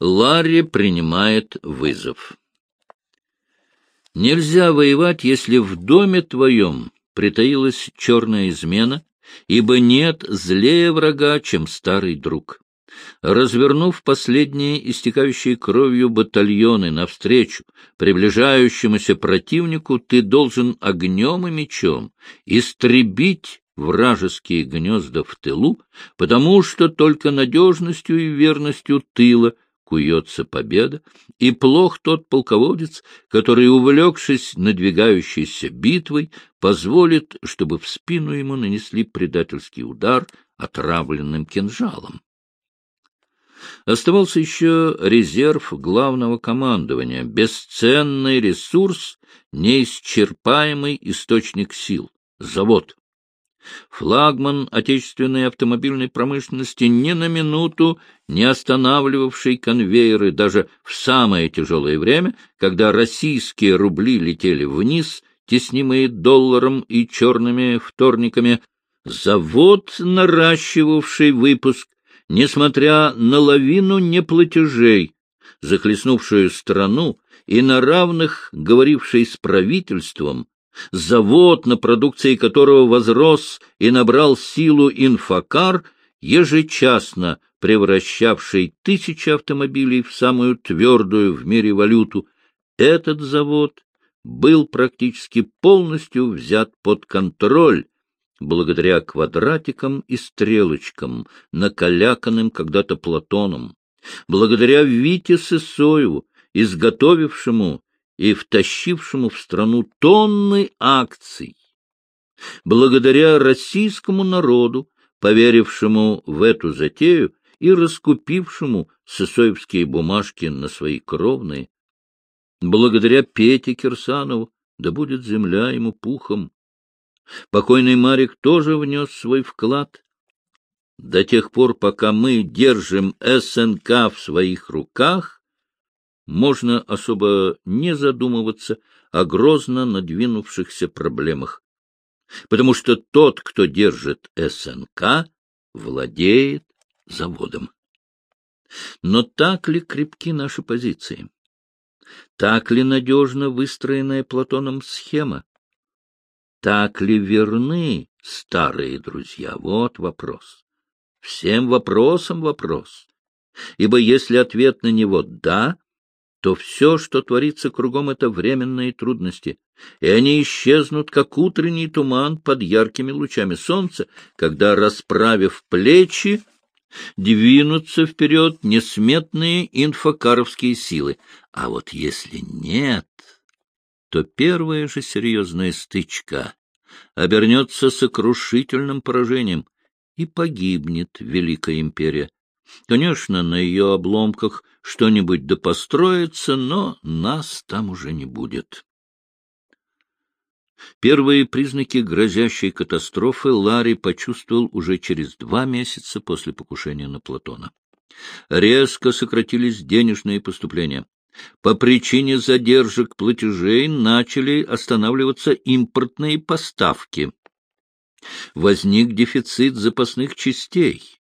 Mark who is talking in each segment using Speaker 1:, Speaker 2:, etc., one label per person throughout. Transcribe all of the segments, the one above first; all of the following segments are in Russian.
Speaker 1: Ларри принимает вызов. Нельзя воевать, если в доме твоем притаилась черная измена, ибо нет злее врага, чем старый друг. Развернув последние истекающие кровью батальоны навстречу приближающемуся противнику, ты должен огнем и мечом истребить вражеские гнезда в тылу, потому что только надежностью и верностью тыла куется победа, и плох тот полководец, который, увлекшись надвигающейся битвой, позволит, чтобы в спину ему нанесли предательский удар отравленным кинжалом. Оставался еще резерв главного командования, бесценный ресурс, неисчерпаемый источник сил — завод. Флагман отечественной автомобильной промышленности ни на минуту не останавливавший конвейеры даже в самое тяжелое время, когда российские рубли летели вниз, теснимые долларом и черными вторниками, завод, наращивавший выпуск, несмотря на лавину неплатежей, захлестнувшую страну и на равных говоривший с правительством, завод, на продукции которого возрос и набрал силу инфокар, ежечасно превращавший тысячи автомобилей в самую твердую в мире валюту, этот завод был практически полностью взят под контроль благодаря квадратикам и стрелочкам, накаляканным когда-то Платоном, благодаря Вите Сысоеву, изготовившему и втащившему в страну тонны акций, благодаря российскому народу, поверившему в эту затею и раскупившему сысоевские бумажки на свои кровные, благодаря Пете Кирсанову, да будет земля ему пухом. Покойный Марик тоже внес свой вклад. До тех пор, пока мы держим СНК в своих руках, можно особо не задумываться о грозно надвинувшихся проблемах, потому что тот, кто держит СНК, владеет заводом. Но так ли крепки наши позиции? Так ли надежно выстроенная Платоном схема? Так ли верны старые друзья? Вот вопрос. Всем вопросам вопрос. Ибо если ответ на него «да», то все, что творится кругом, — это временные трудности, и они исчезнут, как утренний туман под яркими лучами солнца, когда, расправив плечи, двинутся вперед несметные инфокаровские силы. А вот если нет, то первая же серьезная стычка обернется сокрушительным поражением, и погибнет Великая Империя. Конечно, на ее обломках что-нибудь да построится, но нас там уже не будет. Первые признаки грозящей катастрофы Ларри почувствовал уже через два месяца после покушения на Платона. Резко сократились денежные поступления. По причине задержек платежей начали останавливаться импортные поставки. Возник дефицит запасных частей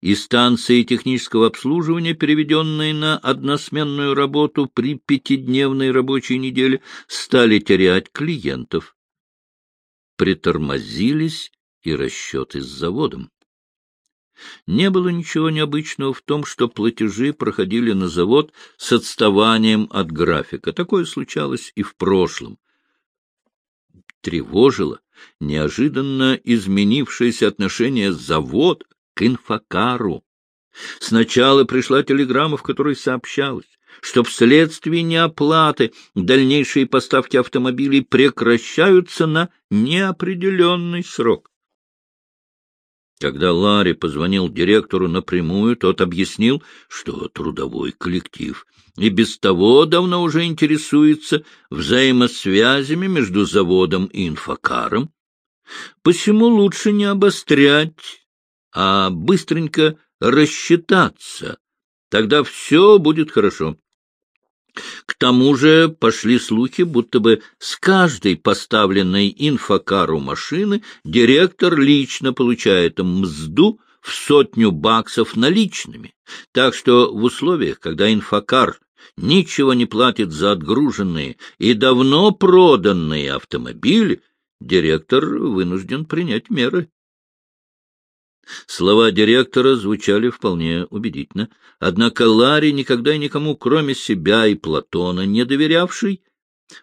Speaker 1: и станции технического обслуживания, переведенные на односменную работу при пятидневной рабочей неделе, стали терять клиентов. Притормозились и расчеты с заводом. Не было ничего необычного в том, что платежи проходили на завод с отставанием от графика. Такое случалось и в прошлом. Тревожило неожиданно изменившееся отношение завода к инфокару. Сначала пришла телеграмма, в которой сообщалось, что вследствие неоплаты дальнейшие поставки автомобилей прекращаются на неопределенный срок. Когда Ларри позвонил директору напрямую, тот объяснил, что трудовой коллектив и без того давно уже интересуется взаимосвязями между заводом и инфокаром. Посему лучше не обострять а быстренько рассчитаться. Тогда все будет хорошо. К тому же пошли слухи, будто бы с каждой поставленной инфокару машины директор лично получает мзду в сотню баксов наличными, так что в условиях, когда инфокар ничего не платит за отгруженные и давно проданные автомобили, директор вынужден принять меры. Слова директора звучали вполне убедительно, однако Ларри, никогда и никому, кроме себя и Платона, не доверявший,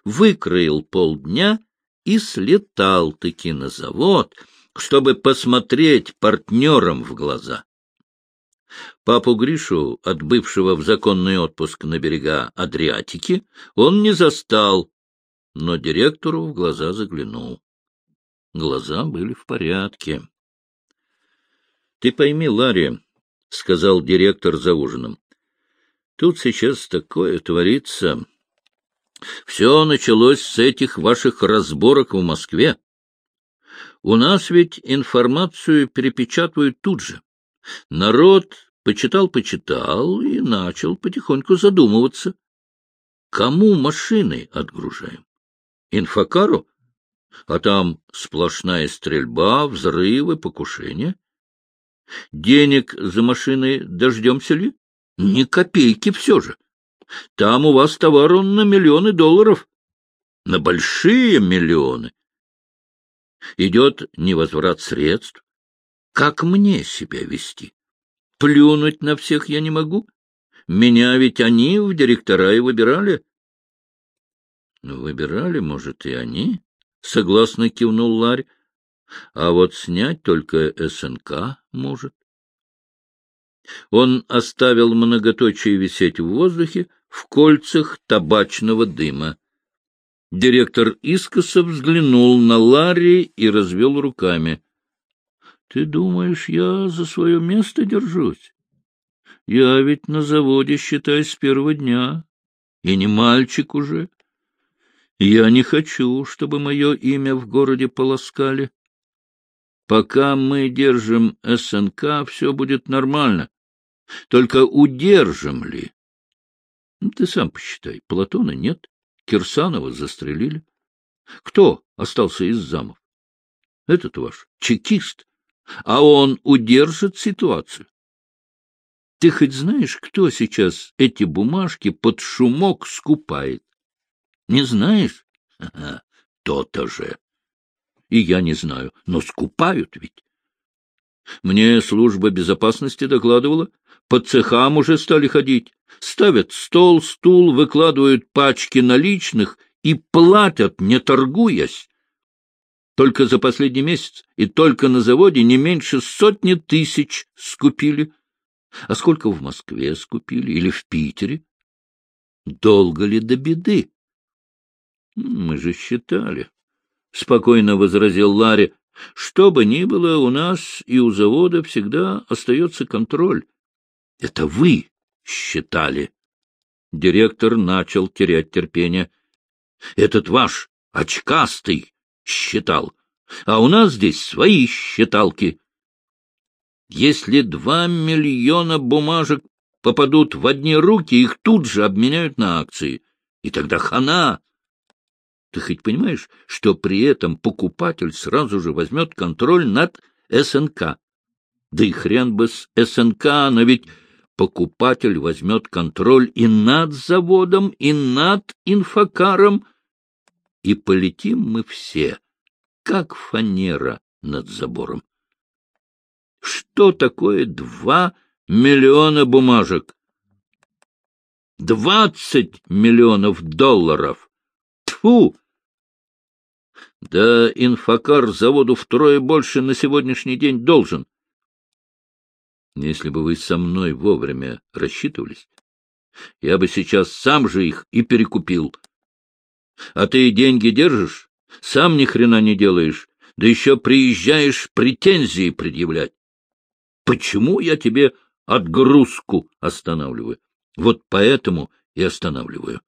Speaker 1: выкроил полдня и слетал-таки на завод, чтобы посмотреть партнерам в глаза. Папу Гришу, отбывшего в законный отпуск на берега Адриатики, он не застал, но директору в глаза заглянул. Глаза были в порядке. — Ты пойми, Ларри, — сказал директор за ужином, — тут сейчас такое творится. Все началось с этих ваших разборок в Москве. У нас ведь информацию перепечатывают тут же. Народ почитал-почитал и начал потихоньку задумываться. Кому машины отгружаем? Инфокару? А там сплошная стрельба, взрывы, покушения. Денег за машины дождемся ли? Ни копейки все же. Там у вас товар он на миллионы долларов. На большие миллионы. Идет невозврат средств. Как мне себя вести? Плюнуть на всех я не могу. Меня ведь они в директора и выбирали. Выбирали, может, и они, — согласно кивнул Ларь. — А вот снять только СНК может. Он оставил многоточие висеть в воздухе в кольцах табачного дыма. Директор искоса взглянул на Ларри и развел руками. — Ты думаешь, я за свое место держусь? Я ведь на заводе, считай, с первого дня. И не мальчик уже. Я не хочу, чтобы мое имя в городе полоскали. Пока мы держим СНК, все будет нормально. Только удержим ли? Ну, ты сам посчитай. Платона нет, Кирсанова застрелили. Кто остался из замов? Этот ваш чекист. А он удержит ситуацию. Ты хоть знаешь, кто сейчас эти бумажки под шумок скупает? Не знаешь? То-то же. И я не знаю, но скупают ведь. Мне служба безопасности докладывала, по цехам уже стали ходить, ставят стол, стул, выкладывают пачки наличных и платят, не торгуясь. Только за последний месяц и только на заводе не меньше сотни тысяч скупили. А сколько в Москве скупили или в Питере? Долго ли до беды? Мы же считали, — спокойно возразил Ларри. Что бы ни было, у нас и у завода всегда остается контроль. Это вы считали. Директор начал терять терпение. Этот ваш очкастый считал, а у нас здесь свои считалки. Если два миллиона бумажек попадут в одни руки, их тут же обменяют на акции. И тогда хана. Ты хоть понимаешь, что при этом покупатель сразу же возьмет контроль над СНК? Да и хрен бы с СНК, но ведь покупатель возьмет контроль и над заводом, и над инфокаром, и полетим мы все, как фанера над забором. Что такое два миллиона бумажек? Двадцать миллионов долларов! Тьфу! Да инфокар заводу втрое больше на сегодняшний день должен. Если бы вы со мной вовремя рассчитывались, я бы сейчас сам же их и перекупил. А ты деньги держишь, сам ни хрена не делаешь, да еще приезжаешь претензии предъявлять. Почему я тебе отгрузку останавливаю? Вот поэтому и останавливаю.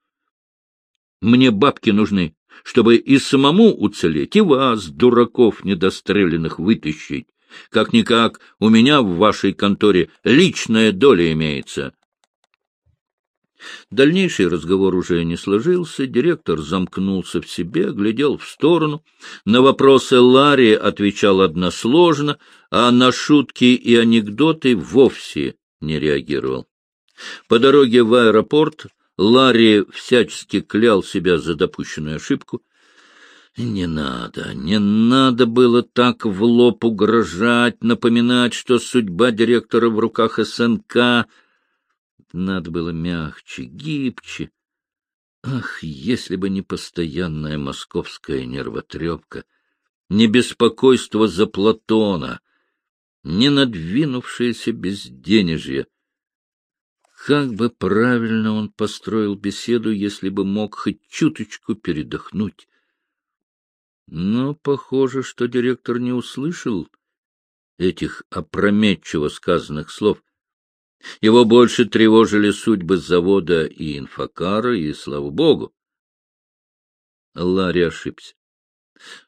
Speaker 1: Мне бабки нужны, чтобы и самому уцелеть, и вас, дураков недостреленных, вытащить. Как-никак у меня в вашей конторе личная доля имеется. Дальнейший разговор уже не сложился, директор замкнулся в себе, глядел в сторону. На вопросы Ларри отвечал односложно, а на шутки и анекдоты вовсе не реагировал. По дороге в аэропорт Ларри всячески клял себя за допущенную ошибку. Не надо, не надо было так в лоб угрожать, напоминать, что судьба директора в руках СНК. Надо было мягче, гибче. Ах, если бы не постоянная московская нервотрепка, не беспокойство за Платона, не надвинувшееся безденежье. Как бы правильно он построил беседу, если бы мог хоть чуточку передохнуть. Но похоже, что директор не услышал этих опрометчиво сказанных слов. Его больше тревожили судьбы завода и инфокара, и, слава богу, Ларри ошибся.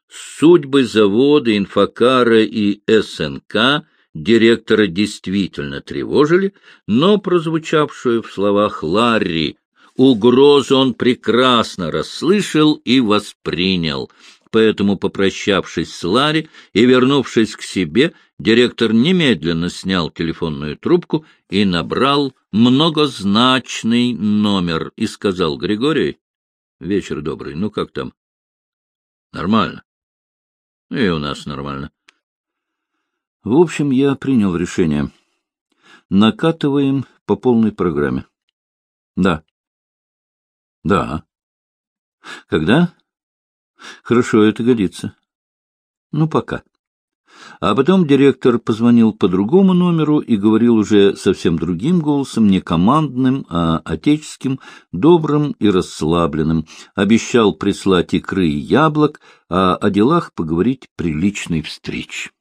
Speaker 1: Судьбы завода, инфокара и СНК директора действительно тревожили, но прозвучавшую в словах Ларри угрозу он прекрасно расслышал и воспринял — поэтому, попрощавшись с Ларри и вернувшись к себе, директор немедленно снял телефонную трубку и набрал многозначный номер и сказал Григорий, «Вечер добрый, ну как там?» «Нормально». «И у нас нормально». В общем, я принял решение. Накатываем по полной программе. Да. Да. Когда? Хорошо, это годится. Ну, пока. А потом директор позвонил по другому номеру и говорил уже совсем другим голосом, не командным, а отеческим, добрым и расслабленным. Обещал прислать икры и яблок, а о делах поговорить при личной встрече.